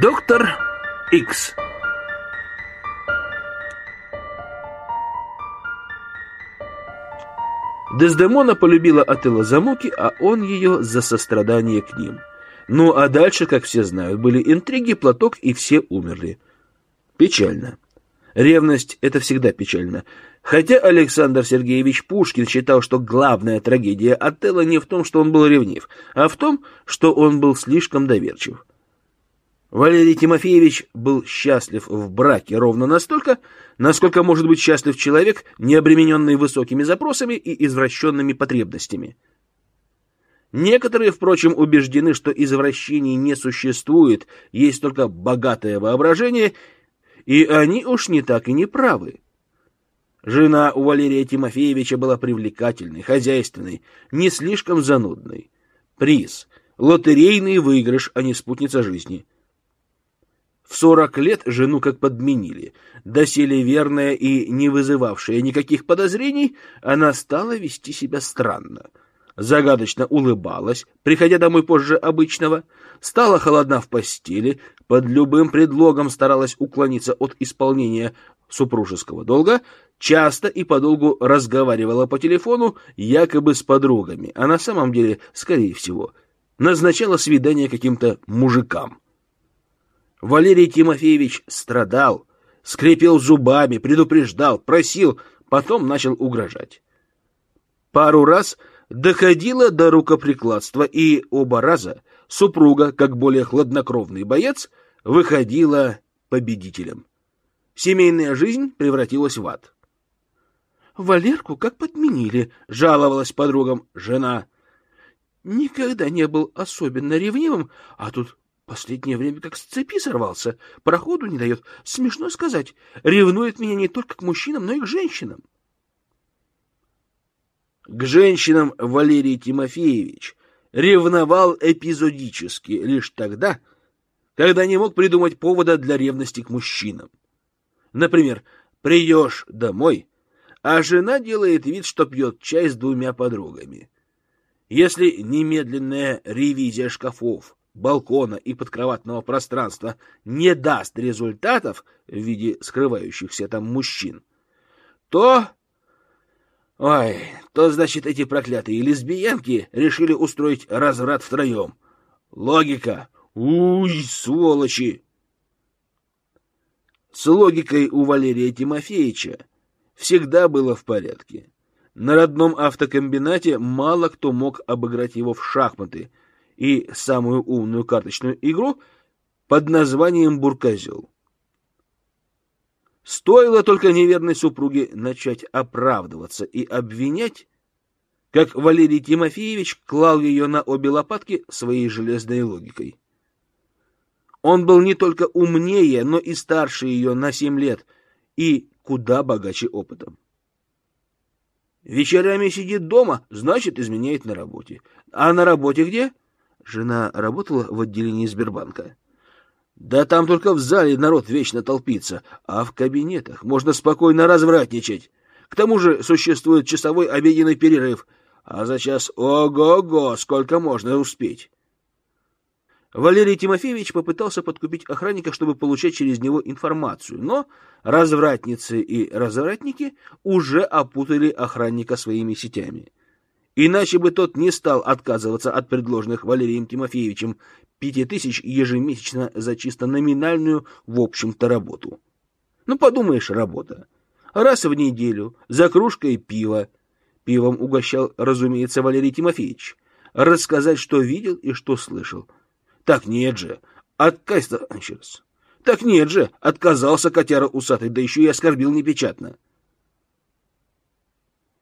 Доктор Икс Дездемона полюбила Атыла за муки, а он ее за сострадание к ним. Ну, а дальше, как все знают, были интриги, платок, и все умерли. Печально. Ревность — это всегда печально. Хотя Александр Сергеевич Пушкин считал, что главная трагедия Отелла не в том, что он был ревнив, а в том, что он был слишком доверчив. Валерий Тимофеевич был счастлив в браке ровно настолько, насколько может быть счастлив человек, не обремененный высокими запросами и извращенными потребностями. Некоторые, впрочем, убеждены, что извращений не существует, есть только богатое воображение, и они уж не так и не правы. Жена у Валерия Тимофеевича была привлекательной, хозяйственной, не слишком занудной. Приз — лотерейный выигрыш, а не спутница жизни — в сорок лет жену как подменили. Доселе верная и не вызывавшая никаких подозрений, она стала вести себя странно. Загадочно улыбалась, приходя домой позже обычного, стала холодна в постели, под любым предлогом старалась уклониться от исполнения супружеского долга, часто и подолгу разговаривала по телефону якобы с подругами, а на самом деле, скорее всего, назначала свидание каким-то мужикам. Валерий Тимофеевич страдал, скрипел зубами, предупреждал, просил, потом начал угрожать. Пару раз доходило до рукоприкладства, и оба раза супруга, как более хладнокровный боец, выходила победителем. Семейная жизнь превратилась в ад. «Валерку как подменили», — жаловалась подругам жена. «Никогда не был особенно ревнивым, а тут Последнее время как с цепи сорвался, проходу не дает. Смешно сказать, ревнует меня не только к мужчинам, но и к женщинам. К женщинам Валерий Тимофеевич ревновал эпизодически лишь тогда, когда не мог придумать повода для ревности к мужчинам. Например, приешь домой, а жена делает вид, что пьет чай с двумя подругами. Если немедленная ревизия шкафов балкона и подкроватного пространства не даст результатов в виде скрывающихся там мужчин, то... Ой, то, значит, эти проклятые лесбиянки решили устроить разврат втроем. Логика. Уй, сволочи! С логикой у Валерия Тимофеевича всегда было в порядке. На родном автокомбинате мало кто мог обыграть его в шахматы — и самую умную карточную игру под названием «Буркозел». Стоило только неверной супруге начать оправдываться и обвинять, как Валерий Тимофеевич клал ее на обе лопатки своей железной логикой. Он был не только умнее, но и старше ее на семь лет и куда богаче опытом. Вечерами сидит дома, значит, изменяет на работе. А на работе где? Жена работала в отделении Сбербанка. Да там только в зале народ вечно толпится, а в кабинетах можно спокойно развратничать. К тому же существует часовой обеденный перерыв, а за час ого-го, сколько можно успеть. Валерий Тимофеевич попытался подкупить охранника, чтобы получать через него информацию, но развратницы и развратники уже опутали охранника своими сетями. Иначе бы тот не стал отказываться от предложенных Валерием Тимофеевичем пяти тысяч ежемесячно за чисто номинальную, в общем-то, работу. Ну, подумаешь, работа. Раз в неделю, за кружкой пива. Пивом угощал, разумеется, Валерий Тимофеевич. Рассказать, что видел и что слышал. Так нет же, отказ-то... Так нет же, отказался котяра усатый, да еще и оскорбил непечатно.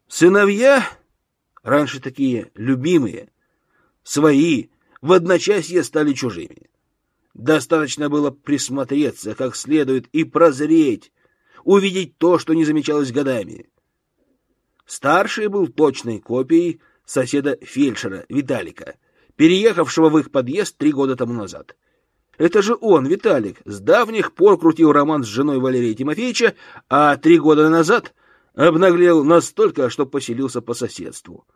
Сыновья Раньше такие любимые, свои, в одночасье стали чужими. Достаточно было присмотреться как следует и прозреть, увидеть то, что не замечалось годами. Старший был точной копией соседа фельдшера Виталика, переехавшего в их подъезд три года тому назад. Это же он, Виталик, с давних пор крутил роман с женой Валерия Тимофеевича, а три года назад Обнаглел настолько, что поселился по соседству.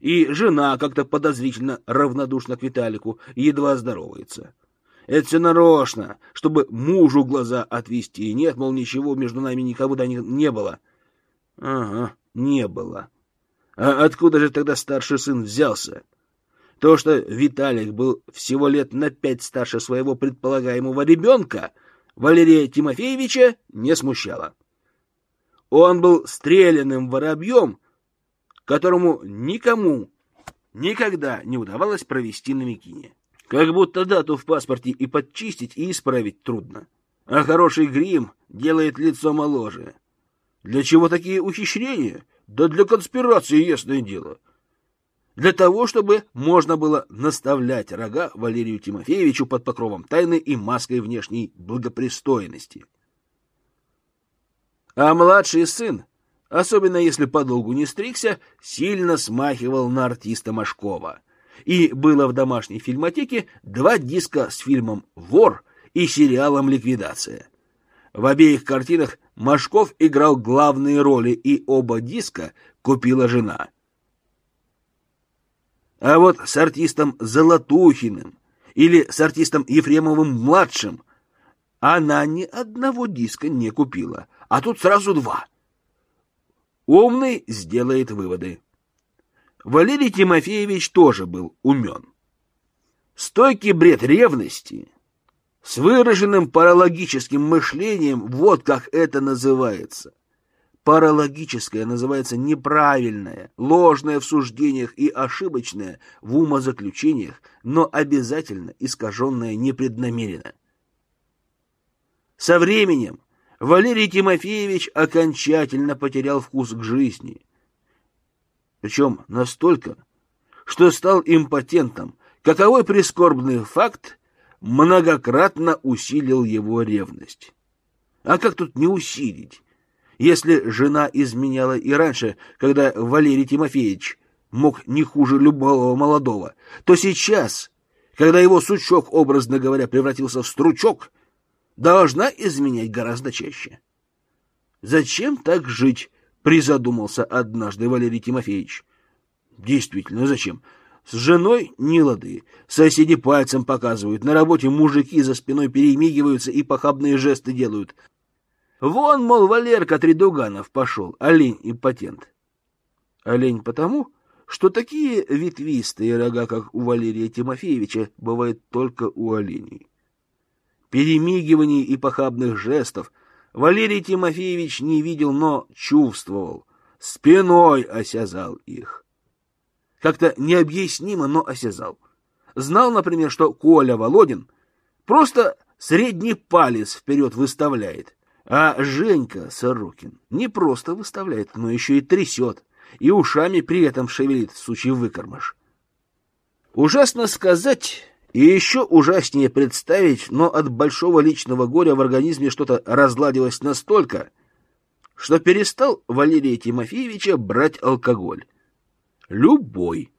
И жена как-то подозрительно равнодушна к Виталику, едва здоровается. Это все нарочно, чтобы мужу глаза отвести. Нет, мол, ничего между нами никогда не, не было. Ага, не было. А откуда же тогда старший сын взялся? То, что Виталик был всего лет на пять старше своего предполагаемого ребенка, Валерия Тимофеевича не смущало. Он был стрелянным воробьем, которому никому никогда не удавалось провести на Микине. Как будто дату в паспорте и подчистить, и исправить трудно. А хороший грим делает лицо моложе. Для чего такие ухищрения? Да для конспирации, ясное дело. Для того, чтобы можно было наставлять рога Валерию Тимофеевичу под покровом тайны и маской внешней благопристойности. А младший сын, особенно если подолгу не стригся, сильно смахивал на артиста Машкова. И было в домашней фильмотеке два диска с фильмом «Вор» и сериалом «Ликвидация». В обеих картинах Машков играл главные роли, и оба диска купила жена. А вот с артистом Золотухиным или с артистом Ефремовым-младшим она ни одного диска не купила, а тут сразу два. Умный сделает выводы. Валерий Тимофеевич тоже был умен. Стойкий бред ревности с выраженным паралогическим мышлением, вот как это называется. Паралогическое называется неправильное, ложное в суждениях и ошибочное в умозаключениях, но обязательно искаженное непреднамеренно. Со временем Валерий Тимофеевич окончательно потерял вкус к жизни. Причем настолько, что стал импотентом, каковой прискорбный факт многократно усилил его ревность. А как тут не усилить, если жена изменяла и раньше, когда Валерий Тимофеевич мог не хуже любого молодого, то сейчас, когда его сучок, образно говоря, превратился в стручок, должна изменять гораздо чаще. Зачем так жить, призадумался однажды Валерий Тимофеевич. Действительно, зачем? С женой не лады. Соседи пальцем показывают, на работе мужики за спиной перемигиваются и похабные жесты делают. Вон, мол, Валерка Тридуганов пошел, олень и патент. Олень потому, что такие ветвистые рога, как у Валерия Тимофеевича, бывают только у оленей. Перемигиваний и похабных жестов Валерий Тимофеевич не видел, но чувствовал, спиной осязал их. Как-то необъяснимо, но осязал. Знал, например, что Коля Володин просто средний палец вперед выставляет, а Женька Сорокин не просто выставляет, но еще и трясет, и ушами при этом шевелит, сучий выкормыш. Ужасно сказать и еще ужаснее представить, но от большого личного горя в организме что-то разладилось настолько, что перестал Валерия Тимофеевича брать алкоголь. Любой.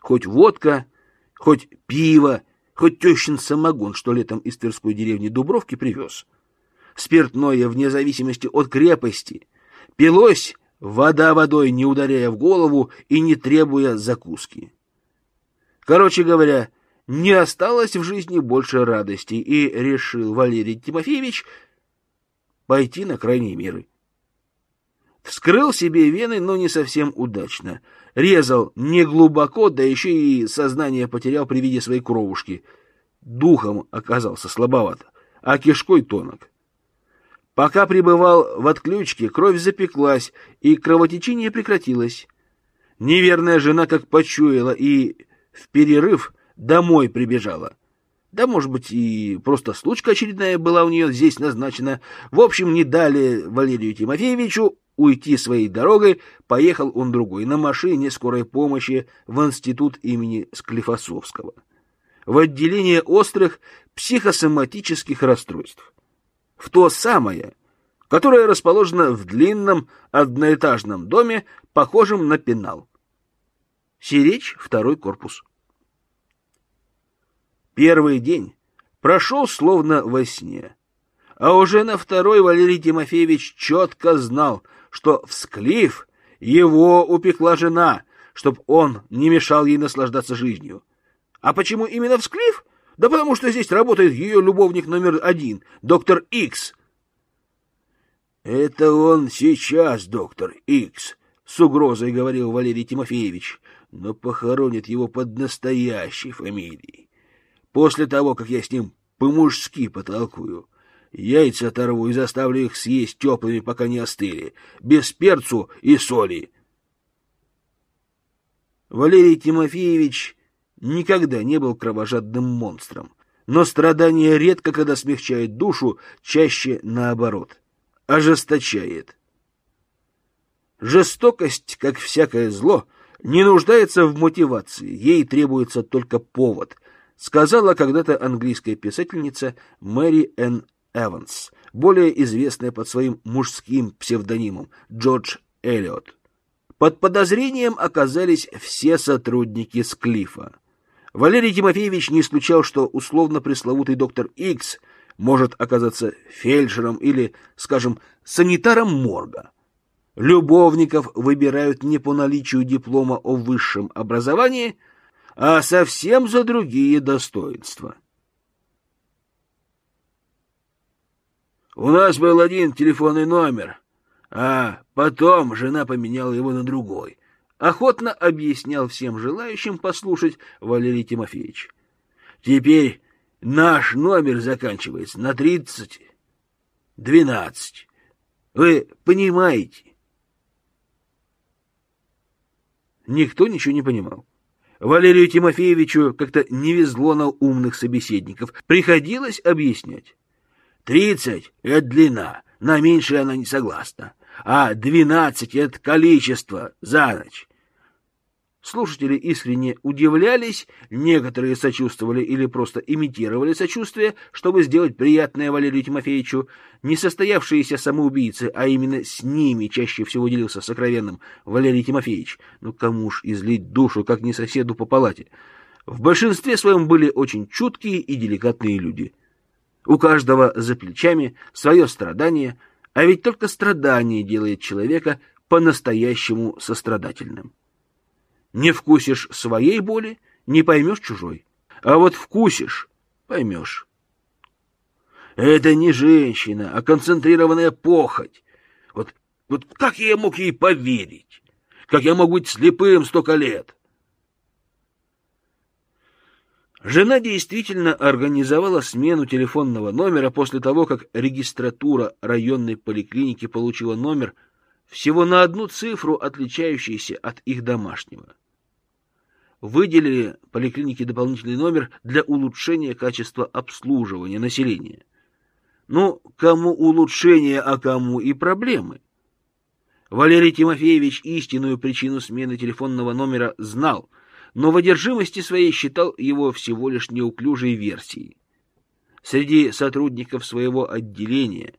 Хоть водка, хоть пиво, хоть тещин самогон, что летом из Тверской деревни Дубровки привез. Спиртное, вне зависимости от крепости, пилось вода водой, не ударяя в голову и не требуя закуски. Короче говоря, не осталось в жизни больше радости, и решил Валерий Тимофеевич пойти на крайние меры. Вскрыл себе вены, но не совсем удачно. Резал не глубоко, да еще и сознание потерял при виде своей кровушки. Духом оказался слабоват, а кишкой тонок. Пока пребывал в отключке, кровь запеклась, и кровотечение прекратилось. Неверная жена как почуяла и в перерыв домой прибежала. Да, может быть, и просто случка очередная была у нее здесь назначена. В общем, не дали Валерию Тимофеевичу уйти своей дорогой, поехал он другой, на машине скорой помощи в институт имени Склифосовского, в отделение острых психосоматических расстройств. В то самое, которое расположено в длинном одноэтажном доме, похожем на пенал. Сиречь, второй корпус. Первый день прошел словно во сне. А уже на второй Валерий Тимофеевич четко знал, что в Склиф его упекла жена, чтоб он не мешал ей наслаждаться жизнью. А почему именно в Склиф? Да потому что здесь работает ее любовник номер один, доктор Икс. Это он сейчас, доктор Икс, с угрозой говорил Валерий Тимофеевич, но похоронит его под настоящей фамилией. После того, как я с ним по-мужски потолкую, яйца оторву и заставлю их съесть теплыми, пока не остыли, без перцу и соли. Валерий Тимофеевич никогда не был кровожадным монстром, но страдание редко когда смягчает душу, чаще наоборот, ожесточает. Жестокость, как всякое зло, не нуждается в мотивации, ей требуется только повод, сказала когда-то английская писательница Мэри Энн Эванс, более известная под своим мужским псевдонимом Джордж Эллиот. Под подозрением оказались все сотрудники Склифа. Валерий Тимофеевич не исключал, что условно пресловутый доктор Икс может оказаться фельдшером или, скажем, санитаром морга. Любовников выбирают не по наличию диплома о высшем образовании, а совсем за другие достоинства. У нас был один телефонный номер, а потом жена поменяла его на другой. Охотно объяснял всем желающим послушать Валерий Тимофеевич. Теперь наш номер заканчивается на тридцать двенадцать. Вы понимаете? Никто ничего не понимал. Валерию Тимофеевичу как-то не везло на умных собеседников. Приходилось объяснять. Тридцать — это длина, на меньшее она не согласна а двенадцать — это количество за ночь. Слушатели искренне удивлялись, некоторые сочувствовали или просто имитировали сочувствие, чтобы сделать приятное Валерию Тимофеевичу. Несостоявшиеся самоубийцы, а именно с ними чаще всего делился сокровенным Валерий Тимофеевич. Ну кому ж излить душу, как не соседу по палате? В большинстве своем были очень чуткие и деликатные люди. У каждого за плечами свое страдание — а ведь только страдание делает человека по-настоящему сострадательным. Не вкусишь своей боли, не поймешь чужой. А вот вкусишь, поймешь. Это не женщина, а концентрированная похоть. Вот, вот как я мог ей поверить? Как я мог быть слепым столько лет? Жена действительно организовала смену телефонного номера после того, как регистратура районной поликлиники получила номер всего на одну цифру, отличающийся от их домашнего. Выделили поликлинике дополнительный номер для улучшения качества обслуживания населения. Ну, кому улучшение, а кому и проблемы. Валерий Тимофеевич истинную причину смены телефонного номера знал — но в одержимости своей считал его всего лишь неуклюжей версией. Среди сотрудников своего отделения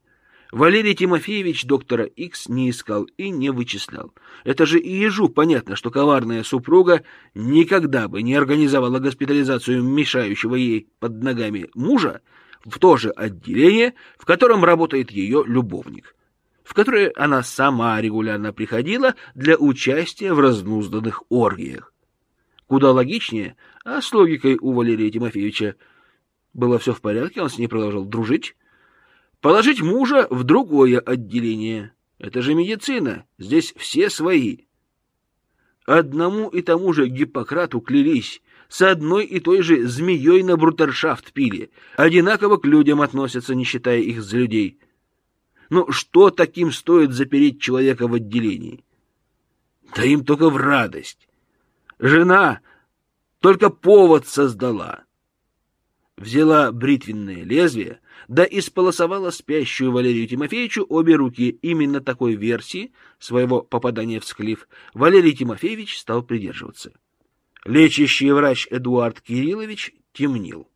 Валерий Тимофеевич доктора Икс не искал и не вычислял. Это же и ежу понятно, что коварная супруга никогда бы не организовала госпитализацию мешающего ей под ногами мужа в то же отделение, в котором работает ее любовник, в которое она сама регулярно приходила для участия в разнузданных оргиях. Куда логичнее, а с логикой у Валерия Тимофеевича было все в порядке, он с ней продолжал дружить. Положить мужа в другое отделение. Это же медицина, здесь все свои. Одному и тому же Гиппократу клялись, с одной и той же змеей на брутершафт пили, одинаково к людям относятся, не считая их за людей. Ну, что таким стоит запереть человека в отделении? Да им только в радость. Жена только повод создала. Взяла бритвенное лезвие, да исполосовала спящую Валерию Тимофеевичу обе руки. Именно такой версии своего попадания в склиф Валерий Тимофеевич стал придерживаться. Лечащий врач Эдуард Кириллович темнил.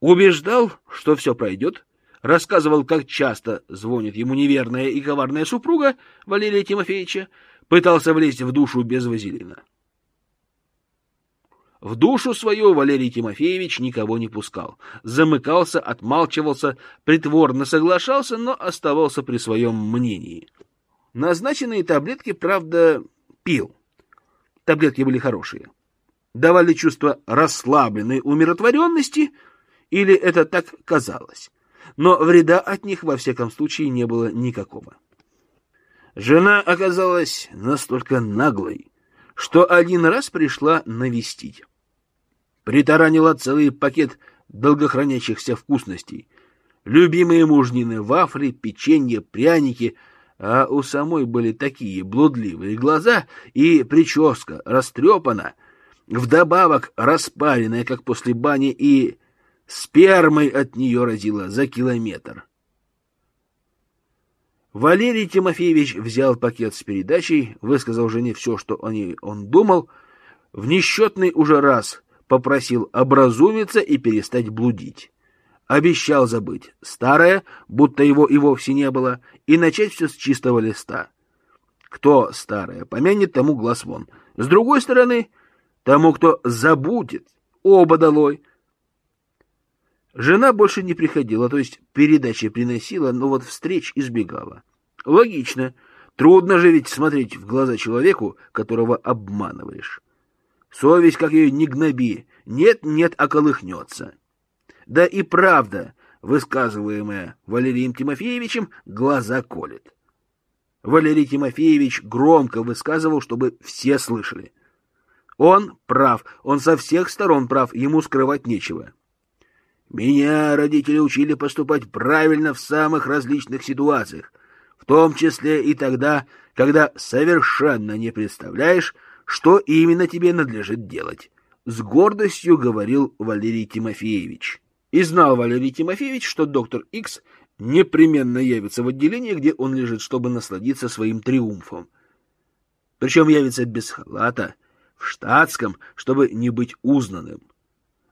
Убеждал, что все пройдет, рассказывал, как часто звонит ему неверная и коварная супруга Валерия Тимофеевича, пытался влезть в душу без вазелина. В душу свою Валерий Тимофеевич никого не пускал. Замыкался, отмалчивался, притворно соглашался, но оставался при своем мнении. Назначенные таблетки, правда, пил. Таблетки были хорошие. Давали чувство расслабленной умиротворенности или это так казалось. Но вреда от них во всяком случае не было никакого. Жена оказалась настолько наглой, что один раз пришла навестить. Притаранила целый пакет долгохранящихся вкусностей. Любимые мужнины вафли, печенье, пряники, а у самой были такие блудливые глаза и прическа растрепана, вдобавок распаренная, как после бани, и спермой от нее разила за километр. Валерий Тимофеевич взял пакет с передачей, высказал жене все, что о ней он думал, в несчетный уже раз попросил образумиться и перестать блудить. Обещал забыть старое, будто его и вовсе не было, и начать все с чистого листа. Кто старое помянет, тому глаз вон. С другой стороны, тому, кто забудет, оба долой. Жена больше не приходила, то есть передачи приносила, но вот встреч избегала. Логично. Трудно же ведь смотреть в глаза человеку, которого обманываешь. Совесть, как ее не гноби, нет-нет, околыхнется. Да и правда, высказываемая Валерием Тимофеевичем, глаза колет. Валерий Тимофеевич громко высказывал, чтобы все слышали. Он прав, он со всех сторон прав, ему скрывать нечего. Меня родители учили поступать правильно в самых различных ситуациях, в том числе и тогда, когда совершенно не представляешь, что именно тебе надлежит делать. С гордостью говорил Валерий Тимофеевич. И знал Валерий Тимофеевич, что доктор Икс непременно явится в отделение, где он лежит, чтобы насладиться своим триумфом. Причем явится без халата, в штатском, чтобы не быть узнанным.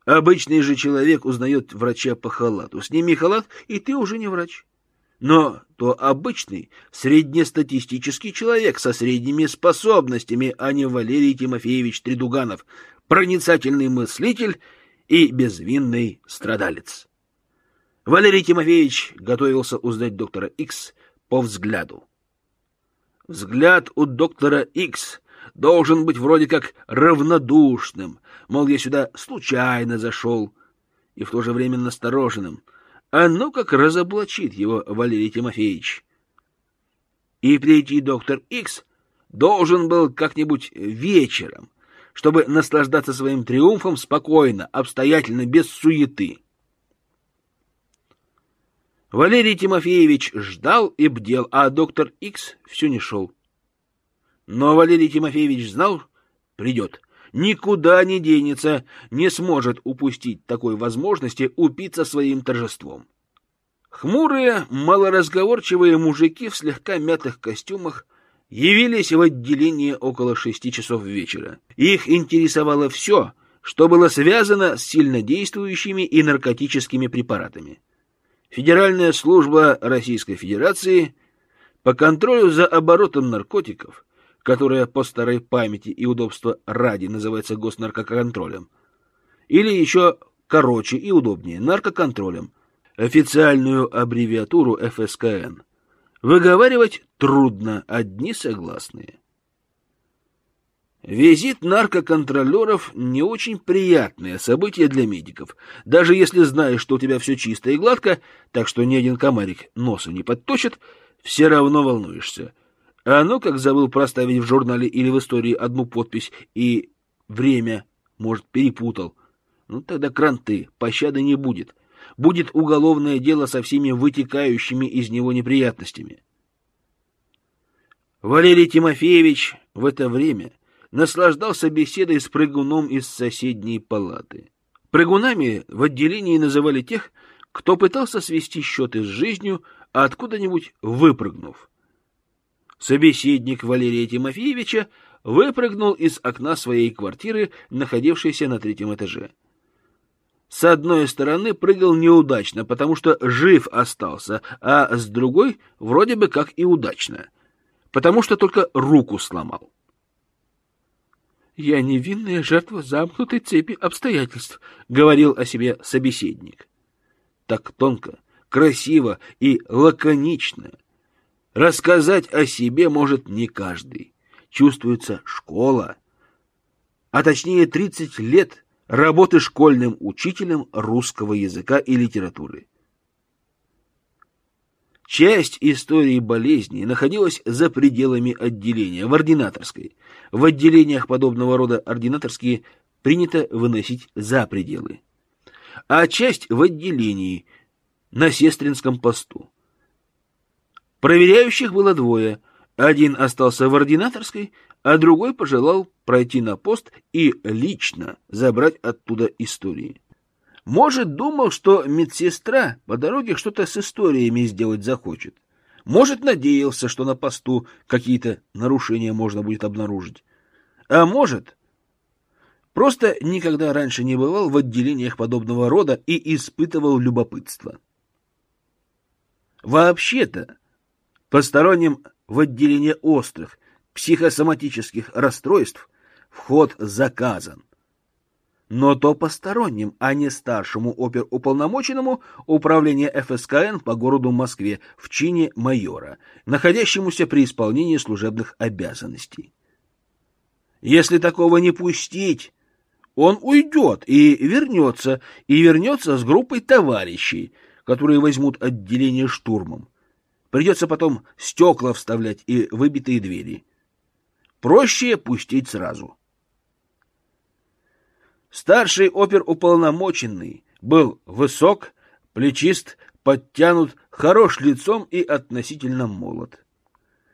Обычный же человек узнает врача по халату. Сними халат, и ты уже не врач. Но то обычный, среднестатистический человек со средними способностями, а не Валерий Тимофеевич Тридуганов, проницательный мыслитель и безвинный страдалец. Валерий Тимофеевич готовился узнать доктора Икс по взгляду. Взгляд у доктора Икс должен быть вроде как равнодушным, мол, я сюда случайно зашел, и в то же время настороженным. А ну как разоблачит его Валерий Тимофеевич. И прийти доктор Икс должен был как-нибудь вечером, чтобы наслаждаться своим триумфом спокойно, обстоятельно, без суеты. Валерий Тимофеевич ждал и бдел, а доктор Икс все не шел. Но Валерий Тимофеевич знал, придет. Никуда не денется, не сможет упустить такой возможности упиться своим торжеством. Хмурые, малоразговорчивые мужики в слегка мятых костюмах явились в отделение около шести часов вечера. Их интересовало все, что было связано с сильнодействующими и наркотическими препаратами. Федеральная служба Российской Федерации по контролю за оборотом наркотиков которая по старой памяти и удобства ради называется госнаркоконтролем, или еще короче и удобнее наркоконтролем, официальную аббревиатуру ФСКН. Выговаривать трудно, одни согласные. Визит наркоконтролеров не очень приятное событие для медиков, даже если знаешь, что у тебя все чисто и гладко, так что ни один комарик носа не подточит, все равно волнуешься. А ну как забыл проставить в журнале или в истории одну подпись и время, может, перепутал. Ну тогда кранты, пощады не будет. Будет уголовное дело со всеми вытекающими из него неприятностями. Валерий Тимофеевич в это время наслаждался беседой с прыгуном из соседней палаты. Прыгунами в отделении называли тех, кто пытался свести счеты с жизнью, а откуда-нибудь выпрыгнув. Собеседник Валерия Тимофеевича выпрыгнул из окна своей квартиры, находившейся на третьем этаже. С одной стороны прыгал неудачно, потому что жив остался, а с другой вроде бы как и удачно, потому что только руку сломал. «Я невинная жертва замкнутой цепи обстоятельств», — говорил о себе собеседник. Так тонко, красиво и лаконично Рассказать о себе может не каждый. Чувствуется школа. А точнее 30 лет работы школьным учителем русского языка и литературы. Часть истории болезни находилась за пределами отделения, в ординаторской. В отделениях подобного рода ординаторские принято выносить за пределы. А часть в отделении, на сестринском посту. Проверяющих было двое. Один остался в ординаторской, а другой пожелал пройти на пост и лично забрать оттуда истории. Может, думал, что медсестра по дороге что-то с историями сделать захочет. Может, надеялся, что на посту какие-то нарушения можно будет обнаружить. А может, просто никогда раньше не бывал в отделениях подобного рода и испытывал любопытство. Вообще-то, посторонним в отделение острых психосоматических расстройств вход заказан но то посторонним, а не старшему оперуполномоченному управления ФСКН по городу Москве в чине майора, находящемуся при исполнении служебных обязанностей. Если такого не пустить, он уйдет и вернется, и вернется с группой товарищей, которые возьмут отделение штурмом. Придется потом стекла вставлять и выбитые двери. Проще пустить сразу. — Старший оперуполномоченный был высок, плечист, подтянут, хорош лицом и относительно молод.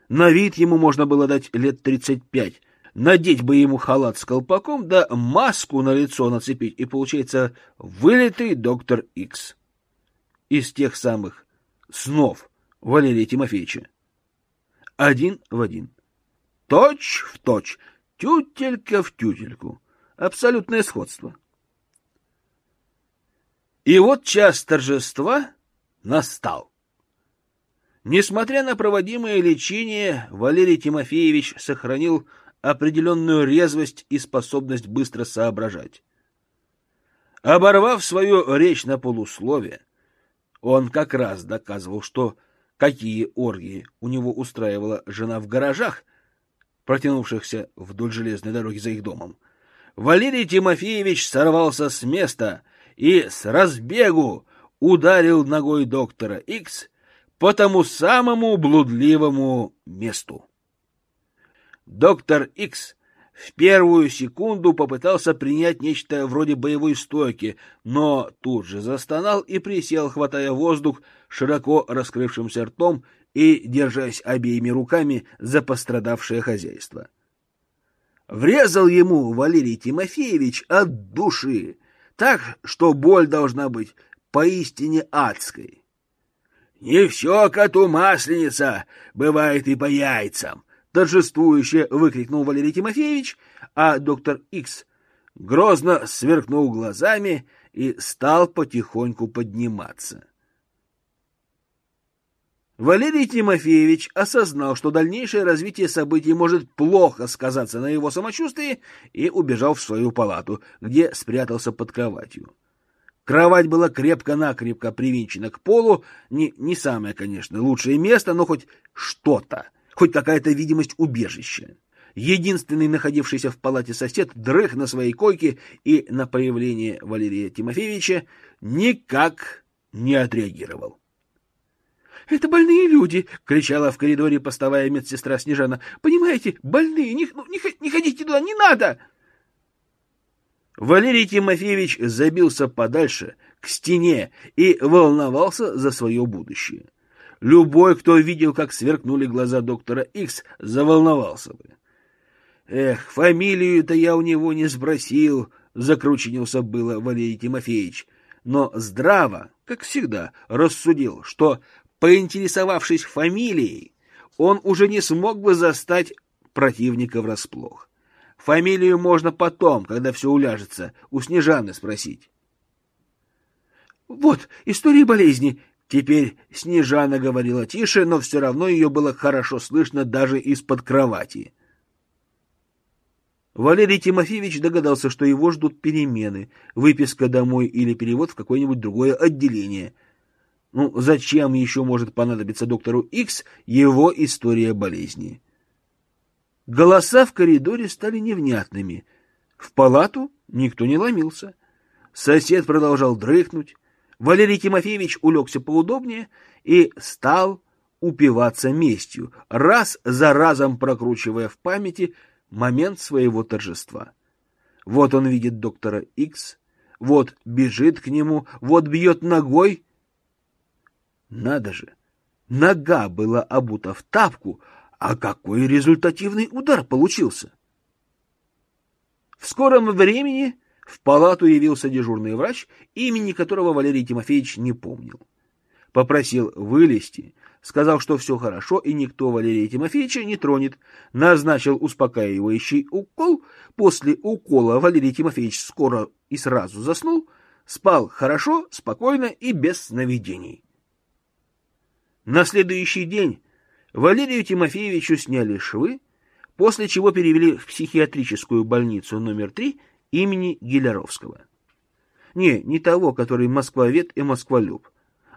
На вид ему можно было дать лет тридцать пять. Надеть бы ему халат с колпаком, да маску на лицо нацепить, и получается вылитый доктор Икс. Из тех самых снов Валерия Тимофеевича. Один в один. Точь в точь, тютелька в тютельку. Абсолютное сходство. И вот час торжества настал. Несмотря на проводимое лечение, Валерий Тимофеевич сохранил определенную резвость и способность быстро соображать. Оборвав свою речь на полусловие, он как раз доказывал, что какие оргии у него устраивала жена в гаражах, протянувшихся вдоль железной дороги за их домом, Валерий Тимофеевич сорвался с места и с разбегу ударил ногой доктора Икс по тому самому блудливому месту. Доктор Икс в первую секунду попытался принять нечто вроде боевой стойки, но тут же застонал и присел, хватая воздух широко раскрывшимся ртом и держась обеими руками за пострадавшее хозяйство. Врезал ему Валерий Тимофеевич от души, так, что боль должна быть поистине адской. «Не все коту масленица, бывает и по яйцам!» Торжествующе выкрикнул Валерий Тимофеевич, а доктор Икс грозно сверкнул глазами и стал потихоньку подниматься. Валерий Тимофеевич осознал, что дальнейшее развитие событий может плохо сказаться на его самочувствии, и убежал в свою палату, где спрятался под кроватью. Кровать была крепко-накрепко привинчена к полу, не, не самое, конечно, лучшее место, но хоть что-то, хоть какая-то видимость убежища. Единственный находившийся в палате сосед дрых на своей койке и на появление Валерия Тимофеевича никак не отреагировал. «Это больные люди!» — кричала в коридоре постовая медсестра Снежана. «Понимаете, больные! Не, ну, не, не ходите туда, не надо!» Валерий Тимофеевич забился подальше, к стене, и волновался за свое будущее. Любой, кто видел, как сверкнули глаза доктора Икс, заволновался бы. «Эх, фамилию-то я у него не спросил», — закрученился было Валерий Тимофеевич, но здраво, как всегда, рассудил, что Поинтересовавшись фамилией, он уже не смог бы застать противника врасплох. Фамилию можно потом, когда все уляжется, у Снежаны спросить. «Вот, история болезни!» Теперь Снежана говорила тише, но все равно ее было хорошо слышно даже из-под кровати. Валерий Тимофеевич догадался, что его ждут перемены, выписка домой или перевод в какое-нибудь другое отделение — ну, зачем еще может понадобиться доктору Икс его история болезни? Голоса в коридоре стали невнятными. В палату никто не ломился. Сосед продолжал дрыхнуть. Валерий Тимофеевич улегся поудобнее и стал упиваться местью, раз за разом прокручивая в памяти момент своего торжества. Вот он видит доктора Икс, вот бежит к нему, вот бьет ногой. Надо же, нога была обута в тапку, а какой результативный удар получился! В скором времени в палату явился дежурный врач, имени которого Валерий Тимофеевич не помнил. Попросил вылезти, сказал, что все хорошо и никто Валерия Тимофеевича не тронет, назначил успокаивающий укол. После укола Валерий Тимофеевич скоро и сразу заснул, спал хорошо, спокойно и без сновидений. На следующий день Валерию Тимофеевичу сняли швы, после чего перевели в психиатрическую больницу номер 3 имени Гиляровского. Не, не того, который москвовед и москволюб,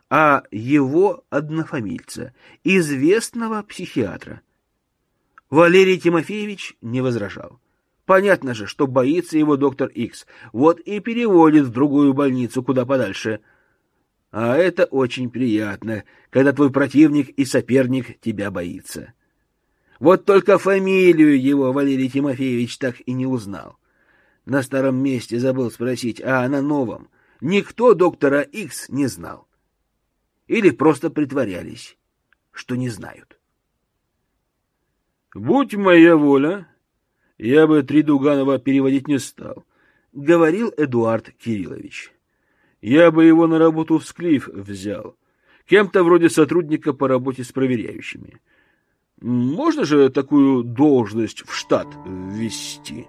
а его однофамильца, известного психиатра. Валерий Тимофеевич не возражал. Понятно же, что боится его доктор Икс, вот и переводит в другую больницу куда подальше. А это очень приятно, когда твой противник и соперник тебя боится. Вот только фамилию его Валерий Тимофеевич так и не узнал. На старом месте забыл спросить, а на новом никто доктора Икс не знал. Или просто притворялись, что не знают. «Будь моя воля, я бы Тридуганова переводить не стал», — говорил Эдуард Кириллович. «Я бы его на работу в Склиф взял, кем-то вроде сотрудника по работе с проверяющими. Можно же такую должность в штат ввести?»